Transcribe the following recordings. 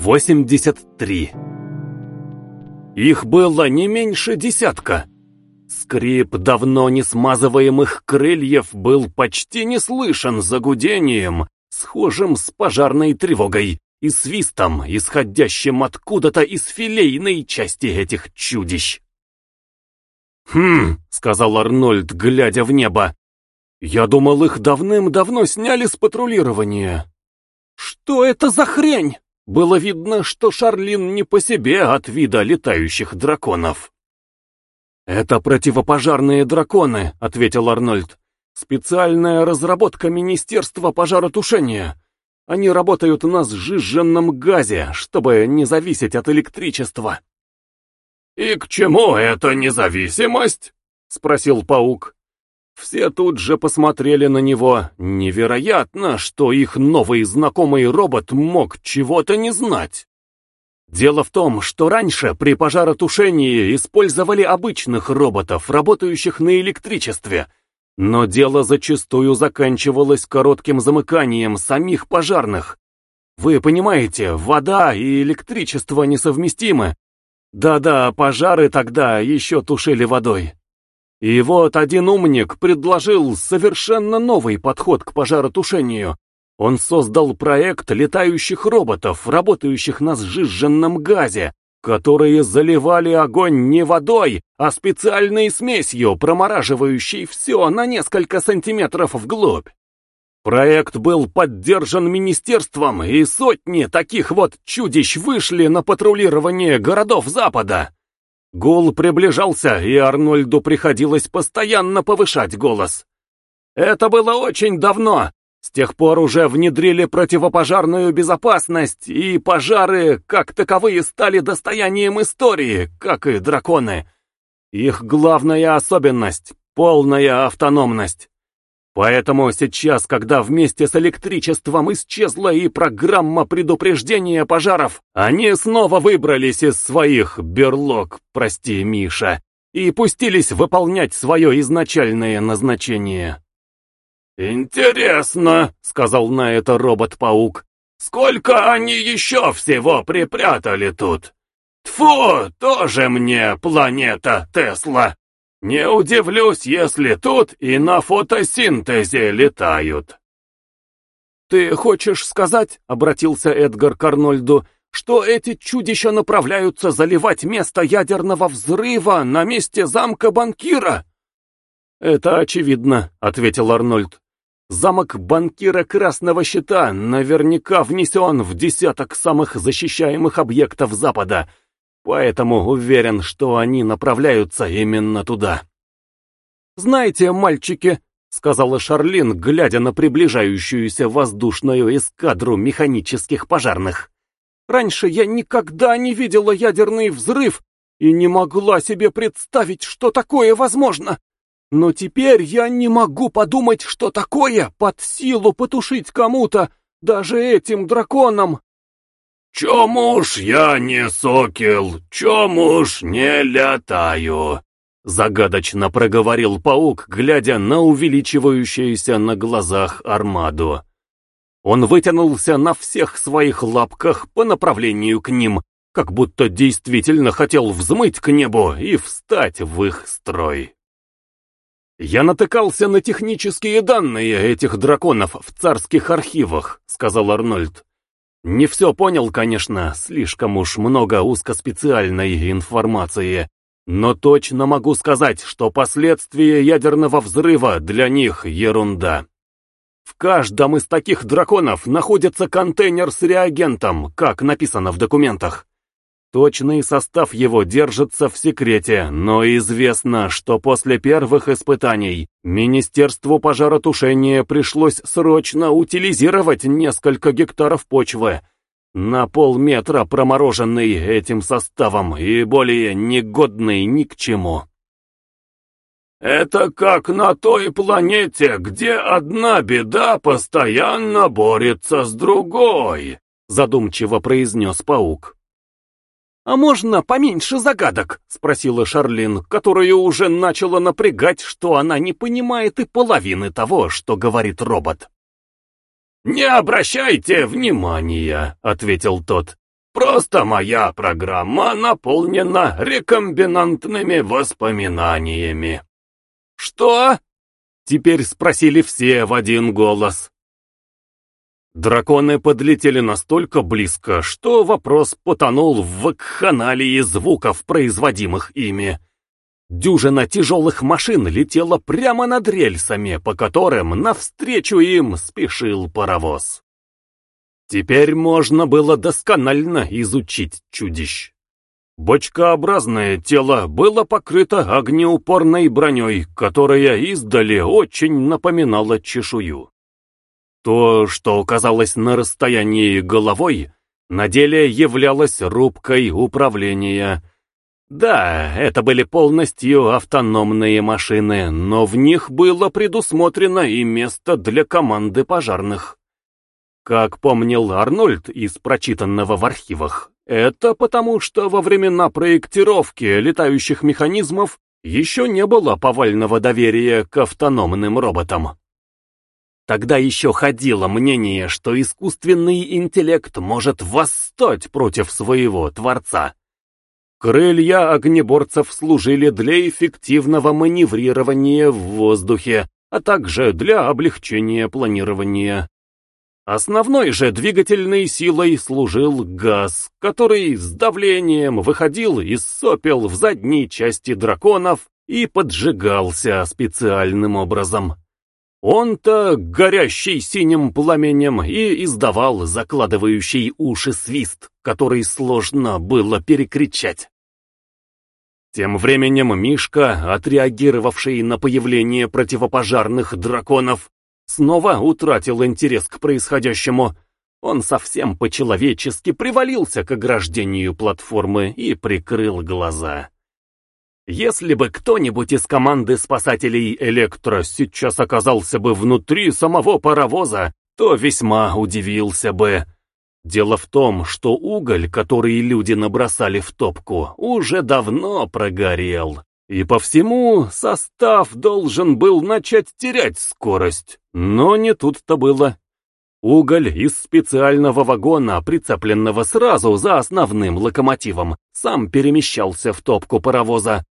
83. Их было не меньше десятка. Скрип давно не смазываемых крыльев был почти не слышен за гудением, схожим с пожарной тревогой и свистом, исходящим откуда-то из филейной части этих чудищ. «Хм», — сказал Арнольд, глядя в небо, — «я думал, их давным-давно сняли с патрулирования». «Что это за хрень?» Было видно, что Шарлин не по себе от вида летающих драконов. «Это противопожарные драконы», — ответил Арнольд. «Специальная разработка Министерства пожаротушения. Они работают на сжиженном газе, чтобы не зависеть от электричества». «И к чему эта независимость?» — спросил паук. Все тут же посмотрели на него. Невероятно, что их новый знакомый робот мог чего-то не знать. Дело в том, что раньше при пожаротушении использовали обычных роботов, работающих на электричестве, но дело зачастую заканчивалось коротким замыканием самих пожарных. Вы понимаете, вода и электричество несовместимы. Да-да, пожары тогда еще тушили водой. И вот один умник предложил совершенно новый подход к пожаротушению. Он создал проект летающих роботов, работающих на сжиженном газе, которые заливали огонь не водой, а специальной смесью, промораживающей все на несколько сантиметров вглубь. Проект был поддержан министерством, и сотни таких вот чудищ вышли на патрулирование городов Запада. Гул приближался, и Арнольду приходилось постоянно повышать голос. Это было очень давно. С тех пор уже внедрили противопожарную безопасность, и пожары, как таковые, стали достоянием истории, как и драконы. Их главная особенность — полная автономность. Поэтому сейчас, когда вместе с электричеством исчезла и программа предупреждения пожаров, они снова выбрались из своих берлог, прости, Миша, и пустились выполнять свое изначальное назначение. «Интересно», — сказал на это робот-паук, — «сколько они еще всего припрятали тут? Тфу, тоже мне планета Тесла». Не удивлюсь, если тут и на фотосинтезе летают. «Ты хочешь сказать, — обратился Эдгар к Арнольду, — что эти чудища направляются заливать место ядерного взрыва на месте замка банкира?» «Это очевидно», — ответил Арнольд. «Замок банкира Красного Щита наверняка внесен в десяток самых защищаемых объектов Запада, Поэтому уверен, что они направляются именно туда. «Знаете, мальчики», — сказала Шарлин, глядя на приближающуюся воздушную эскадру механических пожарных, «раньше я никогда не видела ядерный взрыв и не могла себе представить, что такое возможно. Но теперь я не могу подумать, что такое под силу потушить кому-то, даже этим драконам. «Чему уж я не сокел, чему уж не летаю?» Загадочно проговорил паук, глядя на увеличивающуюся на глазах армаду. Он вытянулся на всех своих лапках по направлению к ним, как будто действительно хотел взмыть к небу и встать в их строй. «Я натыкался на технические данные этих драконов в царских архивах», — сказал Арнольд. Не все понял, конечно, слишком уж много узкоспециальной информации, но точно могу сказать, что последствия ядерного взрыва для них ерунда. В каждом из таких драконов находится контейнер с реагентом, как написано в документах. Точный состав его держится в секрете, но известно, что после первых испытаний Министерству пожаротушения пришлось срочно утилизировать несколько гектаров почвы, на полметра промороженный этим составом и более негодный ни к чему. «Это как на той планете, где одна беда постоянно борется с другой», задумчиво произнес паук. «А можно поменьше загадок?» — спросила Шарлин, которую уже начала напрягать, что она не понимает и половины того, что говорит робот. «Не обращайте внимания», — ответил тот. Просто моя программа наполнена рекомбинантными воспоминаниями. Что? Теперь спросили все в один голос. Драконы подлетели настолько близко, что вопрос потонул в вакханалии звуков, производимых ими. Дюжина тяжелых машин летела прямо над рельсами, по которым навстречу им спешил паровоз. Теперь можно было досконально изучить чудищ. Бочкообразное тело было покрыто огнеупорной броней, которая издали очень напоминала чешую. То, что оказалось на расстоянии головой, на деле являлось рубкой управления. Да, это были полностью автономные машины, но в них было предусмотрено и место для команды пожарных. Как помнил Арнольд из прочитанного в архивах, это потому, что во времена проектировки летающих механизмов еще не было повального доверия к автономным роботам. Тогда еще ходило мнение, что искусственный интеллект может восстать против своего Творца. Крылья огнеборцев служили для эффективного маневрирования в воздухе, а также для облегчения планирования. Основной же двигательной силой служил газ, который с давлением выходил из сопел в задней части драконов и поджигался специальным образом. Он-то, горящий синим пламенем, и издавал закладывающий уши свист, который сложно было перекричать. Тем временем Мишка, отреагировавший на появление противопожарных драконов, снова утратил интерес к происходящему. Он совсем по-человечески привалился к ограждению платформы и прикрыл глаза. Если бы кто-нибудь из команды спасателей «Электро» сейчас оказался бы внутри самого паровоза, то весьма удивился бы. Дело в том, что уголь, который люди набросали в топку, уже давно прогорел. И по всему состав должен был начать терять скорость. Но не тут-то было. Уголь из специального вагона, прицепленного сразу за основным локомотивом, сам перемещался в топку паровоза,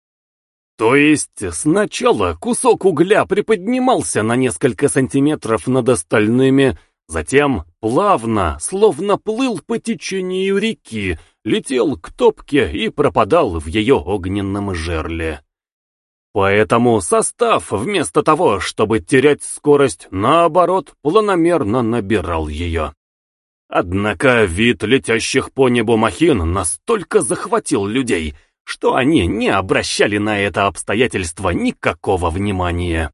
то есть сначала кусок угля приподнимался на несколько сантиметров над остальными, затем плавно, словно плыл по течению реки, летел к топке и пропадал в ее огненном жерле. Поэтому состав, вместо того, чтобы терять скорость, наоборот, планомерно набирал ее. Однако вид летящих по небу махин настолько захватил людей, что они не обращали на это обстоятельство никакого внимания.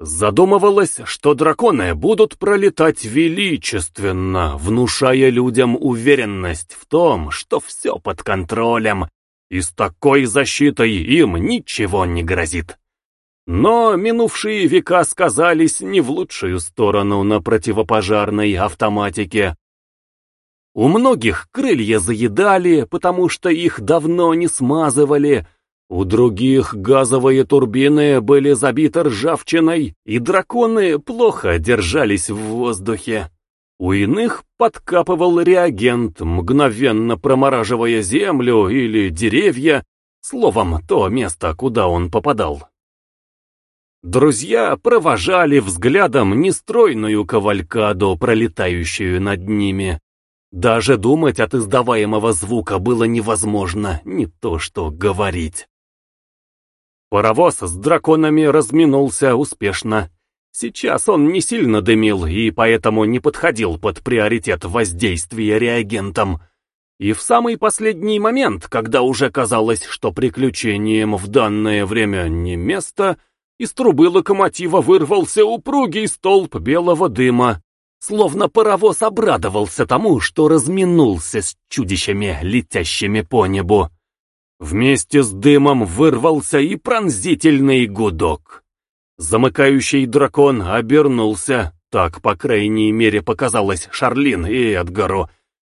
Задумывалось, что драконы будут пролетать величественно, внушая людям уверенность в том, что все под контролем, и с такой защитой им ничего не грозит. Но минувшие века сказались не в лучшую сторону на противопожарной автоматике, у многих крылья заедали, потому что их давно не смазывали, у других газовые турбины были забиты ржавчиной, и драконы плохо держались в воздухе. У иных подкапывал реагент, мгновенно промораживая землю или деревья, словом, то место, куда он попадал. Друзья провожали взглядом нестройную кавалькаду, пролетающую над ними. Даже думать от издаваемого звука было невозможно, не то что говорить. Паровоз с драконами разминулся успешно. Сейчас он не сильно дымил и поэтому не подходил под приоритет воздействия реагентом. И в самый последний момент, когда уже казалось, что приключением в данное время не место, из трубы локомотива вырвался упругий столб белого дыма. Словно паровоз обрадовался тому, что разминулся с чудищами, летящими по небу. Вместе с дымом вырвался и пронзительный гудок. Замыкающий дракон обернулся, так, по крайней мере, показалось Шарлин и Эдгару,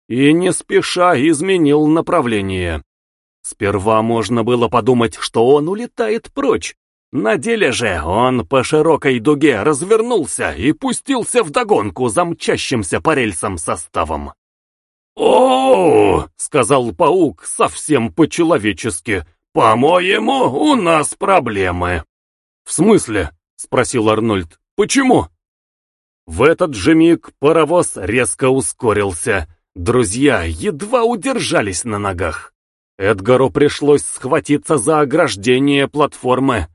и не спеша изменил направление. Сперва можно было подумать, что он улетает прочь, на деле же он по широкой дуге развернулся и пустился вдогонку за мчащимся по рельсам составом. «О, — сказал паук совсем по-человечески, — по-моему, у нас проблемы». «В смысле?» — спросил Арнольд. «Почему?» В этот же миг паровоз резко ускорился. Друзья едва удержались на ногах. Эдгару пришлось схватиться за ограждение платформы.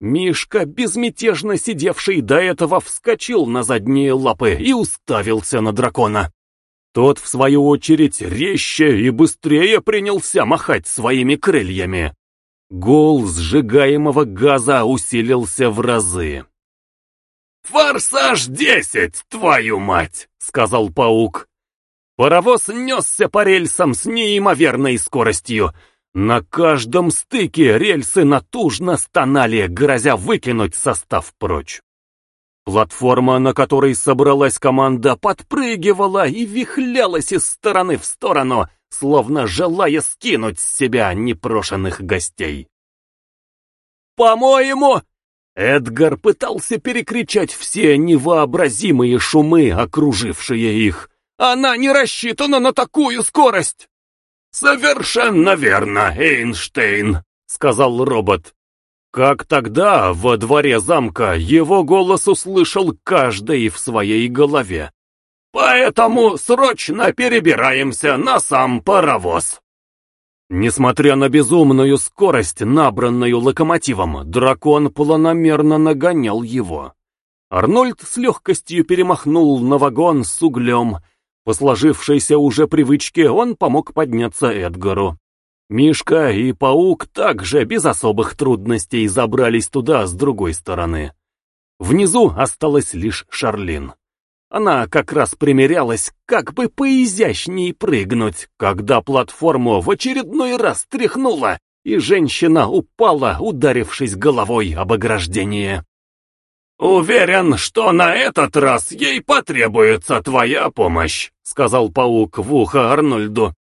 Мишка, безмятежно сидевший до этого, вскочил на задние лапы и уставился на дракона. Тот, в свою очередь, резче и быстрее принялся махать своими крыльями. Гул сжигаемого газа усилился в разы. «Форсаж-10, твою мать!» — сказал паук. Паровоз несся по рельсам с неимоверной скоростью. На каждом стыке рельсы натужно стонали, грозя выкинуть состав прочь. Платформа, на которой собралась команда, подпрыгивала и вихлялась из стороны в сторону, словно желая скинуть с себя непрошенных гостей. «По-моему...» Эдгар пытался перекричать все невообразимые шумы, окружившие их. «Она не рассчитана на такую скорость!» «Совершенно верно, Эйнштейн», — сказал робот. Как тогда, во дворе замка, его голос услышал каждый в своей голове. «Поэтому срочно перебираемся на сам паровоз». Несмотря на безумную скорость, набранную локомотивом, дракон планомерно нагонял его. Арнольд с легкостью перемахнул на вагон с углем. По сложившейся уже привычке он помог подняться Эдгару. Мишка и Паук также без особых трудностей забрались туда с другой стороны. Внизу осталась лишь Шарлин. Она как раз примерялась, как бы поизящней прыгнуть, когда платформу в очередной раз тряхнула, и женщина упала, ударившись головой об ограждение. «Уверен, что на этот раз ей потребуется твоя помощь», — сказал паук в ухо Арнольду.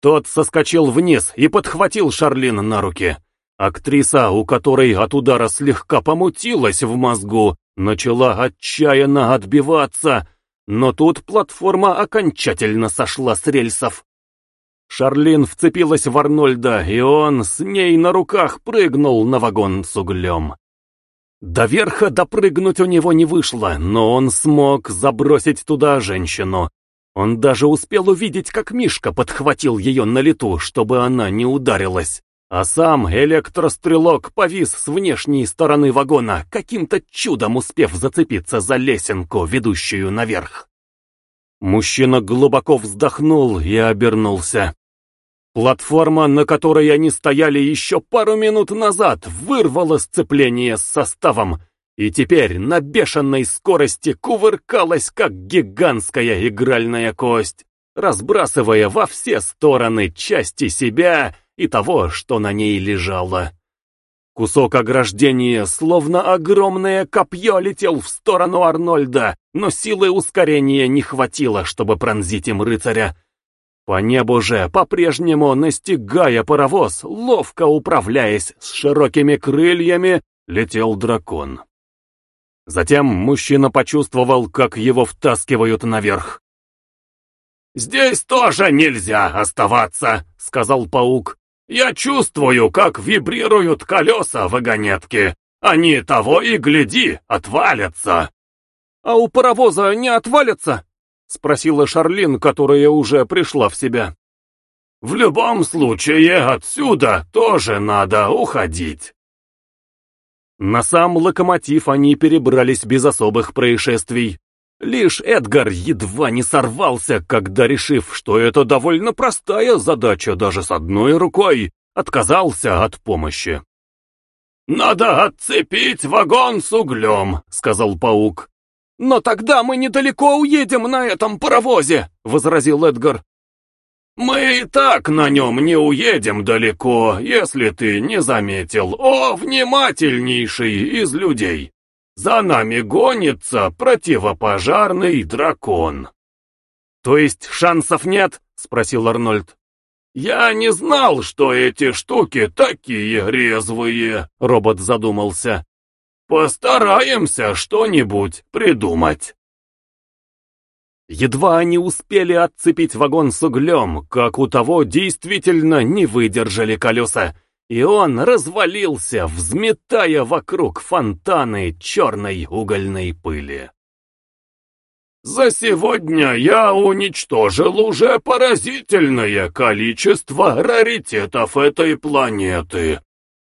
Тот соскочил вниз и подхватил Шарлин на руки. Актриса, у которой от удара слегка помутилась в мозгу, начала отчаянно отбиваться, но тут платформа окончательно сошла с рельсов. Шарлин вцепилась в Арнольда, и он с ней на руках прыгнул на вагон с углем. До верха допрыгнуть у него не вышло, но он смог забросить туда женщину, он даже успел увидеть, как Мишка подхватил ее на лету, чтобы она не ударилась. А сам электрострелок повис с внешней стороны вагона, каким-то чудом успев зацепиться за лесенку, ведущую наверх. Мужчина глубоко вздохнул и обернулся. Платформа, на которой они стояли еще пару минут назад, вырвала сцепление с составом, и теперь на бешеной скорости кувыркалась, как гигантская игральная кость, разбрасывая во все стороны части себя и того, что на ней лежало. Кусок ограждения, словно огромное копье, летел в сторону Арнольда, но силы ускорения не хватило, чтобы пронзить им рыцаря. По небу же, по-прежнему настигая паровоз, ловко управляясь с широкими крыльями, летел дракон. Затем мужчина почувствовал, как его втаскивают наверх. «Здесь тоже нельзя оставаться», — сказал паук. «Я чувствую, как вибрируют колеса вагонетки. Они того и гляди, отвалятся». «А у паровоза не отвалятся?» — спросила Шарлин, которая уже пришла в себя. «В любом случае, отсюда тоже надо уходить». На сам локомотив они перебрались без особых происшествий. Лишь Эдгар едва не сорвался, когда, решив, что это довольно простая задача даже с одной рукой, отказался от помощи. «Надо отцепить вагон с углем», — сказал паук. «Но тогда мы недалеко уедем на этом паровозе», — возразил Эдгар. «Мы и так на нем не уедем далеко, если ты не заметил. О, внимательнейший из людей! За нами гонится противопожарный дракон!» «То есть шансов нет?» — спросил Арнольд. «Я не знал, что эти штуки такие резвые», — робот задумался. «Постараемся что-нибудь придумать». Едва они успели отцепить вагон с углем, как у того действительно не выдержали колеса, и он развалился, взметая вокруг фонтаны черной угольной пыли. «За сегодня я уничтожил уже поразительное количество раритетов этой планеты»,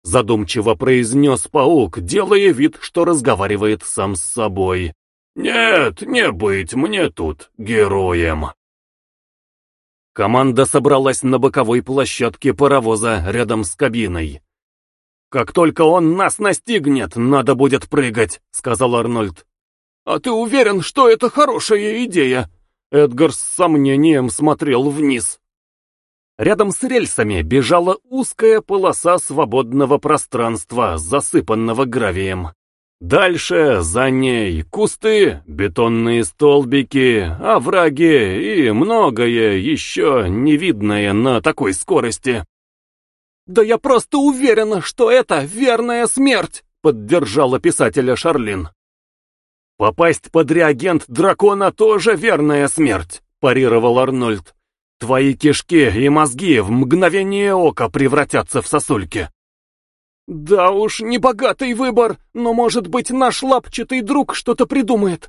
задумчиво произнес паук, делая вид, что разговаривает сам с собой. «Нет, не быть мне тут героем». Команда собралась на боковой площадке паровоза рядом с кабиной. «Как только он нас настигнет, надо будет прыгать», — сказал Арнольд. «А ты уверен, что это хорошая идея?» Эдгар с сомнением смотрел вниз. Рядом с рельсами бежала узкая полоса свободного пространства, засыпанного гравием. Дальше за ней кусты, бетонные столбики, овраги и многое еще невидное на такой скорости. «Да я просто уверена, что это верная смерть!» — поддержала писателя Шарлин. «Попасть под реагент дракона тоже верная смерть», — парировал Арнольд. «Твои кишки и мозги в мгновение ока превратятся в сосульки». «Да уж, небогатый выбор, но, может быть, наш лапчатый друг что-то придумает».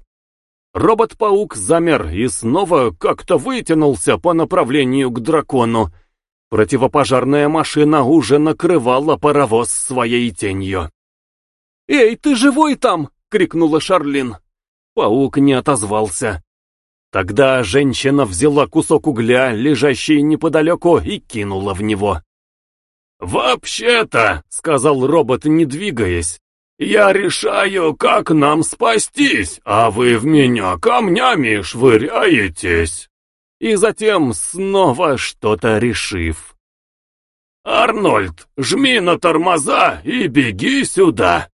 Робот-паук замер и снова как-то вытянулся по направлению к дракону. Противопожарная машина уже накрывала паровоз своей тенью. «Эй, ты живой там?» — крикнула Шарлин. Паук не отозвался. Тогда женщина взяла кусок угля, лежащий неподалеку, и кинула в него. «Вообще-то», — сказал робот, не двигаясь, — «я решаю, как нам спастись, а вы в меня камнями швыряетесь». И затем снова что-то решив. «Арнольд, жми на тормоза и беги сюда!»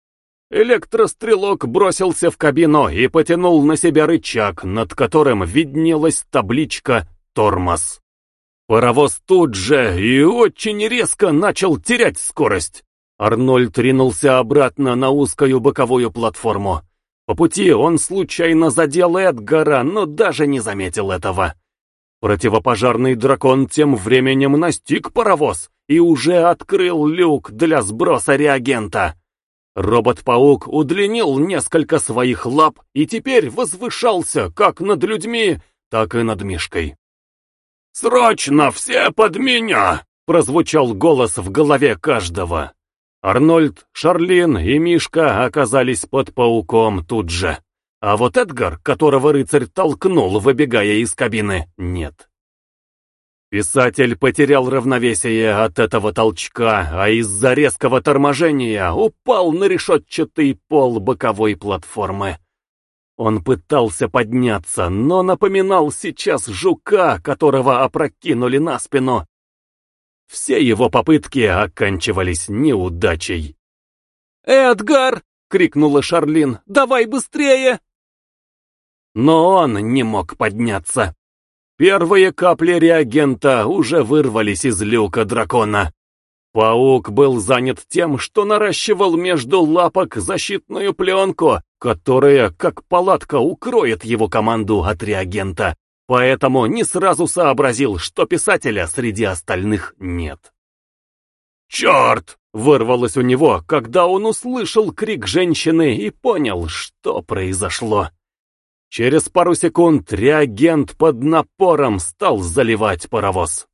Электрострелок бросился в кабину и потянул на себя рычаг, над которым виднелась табличка «Тормоз». Паровоз тут же и очень резко начал терять скорость. Арнольд ринулся обратно на узкую боковую платформу. По пути он случайно задел Эдгара, но даже не заметил этого. Противопожарный дракон тем временем настиг паровоз и уже открыл люк для сброса реагента. Робот-паук удлинил несколько своих лап и теперь возвышался как над людьми, так и над Мишкой. «Срочно все под меня!» — прозвучал голос в голове каждого. Арнольд, Шарлин и Мишка оказались под пауком тут же. А вот Эдгар, которого рыцарь толкнул, выбегая из кабины, нет. Писатель потерял равновесие от этого толчка, а из-за резкого торможения упал на решетчатый пол боковой платформы. Он пытался подняться, но напоминал сейчас жука, которого опрокинули на спину. Все его попытки оканчивались неудачей. «Эдгар!» — крикнула Шарлин. «Давай быстрее!» Но он не мог подняться. Первые капли реагента уже вырвались из люка дракона. Паук был занят тем, что наращивал между лапок защитную пленку, которая, как палатка, укроет его команду от реагента, поэтому не сразу сообразил, что писателя среди остальных нет. «Черт!» — вырвалось у него, когда он услышал крик женщины и понял, что произошло. Через пару секунд реагент под напором стал заливать паровоз.